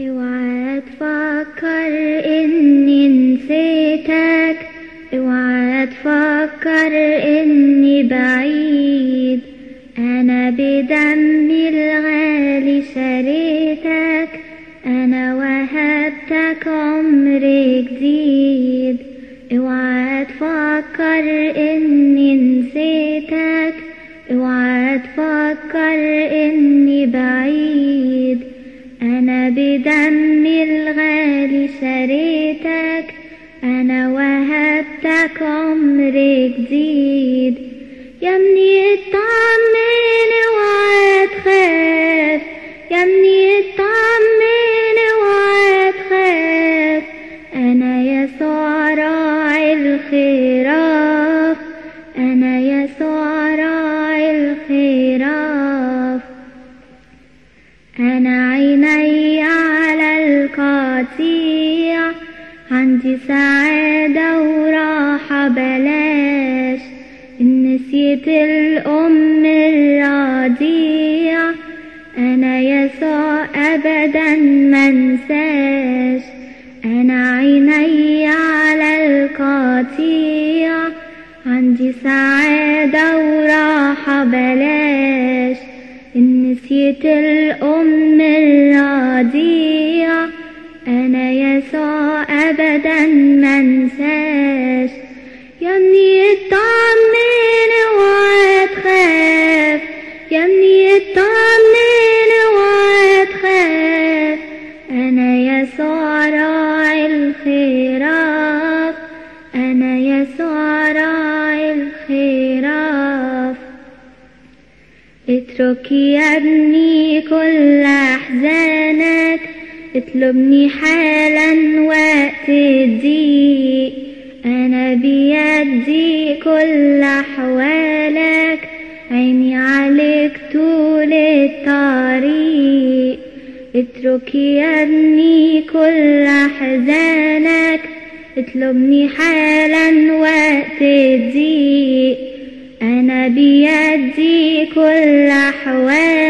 اوعى تفكر إني نسيتك. اوعى تفكر إني بعيد. أنا بدمي الغالي شريتك أنا وهبتك عمر جديد. اوعى تفكر بدمي الغالي شريتك أنا وهبتك عمر جديد يا ابني اطمن اوعى تخاف يا ابني اطمن اوعى تخاف أنا يسوع راعي الخراف أنا يسوع راعي الخراف. أنا عيني القطيع عندي سعادة وراحة بلاش. إن نسيت الأم الرضيع. أنا يسوع أبدا منساش أنا عيني على القطيع. عندي سعادة وراحة بلاش. إن نسيت الأم الرضيع. أنا يسوع أبدا منساش يا ابني اطمن اوعى تخاف يا ابني اطمن اوعى تخاف أنا يسوع راعي الخراف. أنا يسوع راعي الخراف. اترك يا ابني كل أحزانك. اطلبني حالا وقت الضيق أنا بيدي كل أحوالك عيني عليك طول الطريق. اترك يا ابني كل أحزانك اطلبني حالا وقت الضيق أنا بيدي كل أحوالك.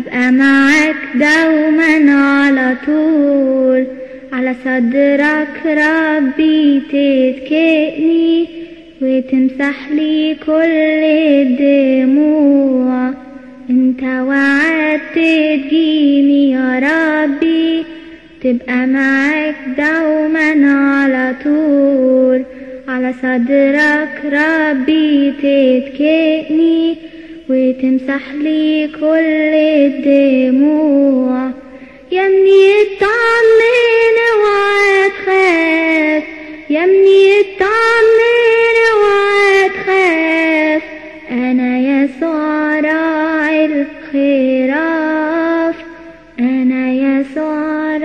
ابقى معاك دوما على طول. على صدرك ربي تتكئني وتمسح لي كل الدموع أنت وعدت تجيني يا ربي. تبقى معاك دوما على طول. على صدرك ربي تتكئني وتمسح لي كل الدموع. يا ابني اطمن اوعى تخاف يا ابني اطمن اوعى تخاف أنا يسوع راعي الخراف. أنا يسوع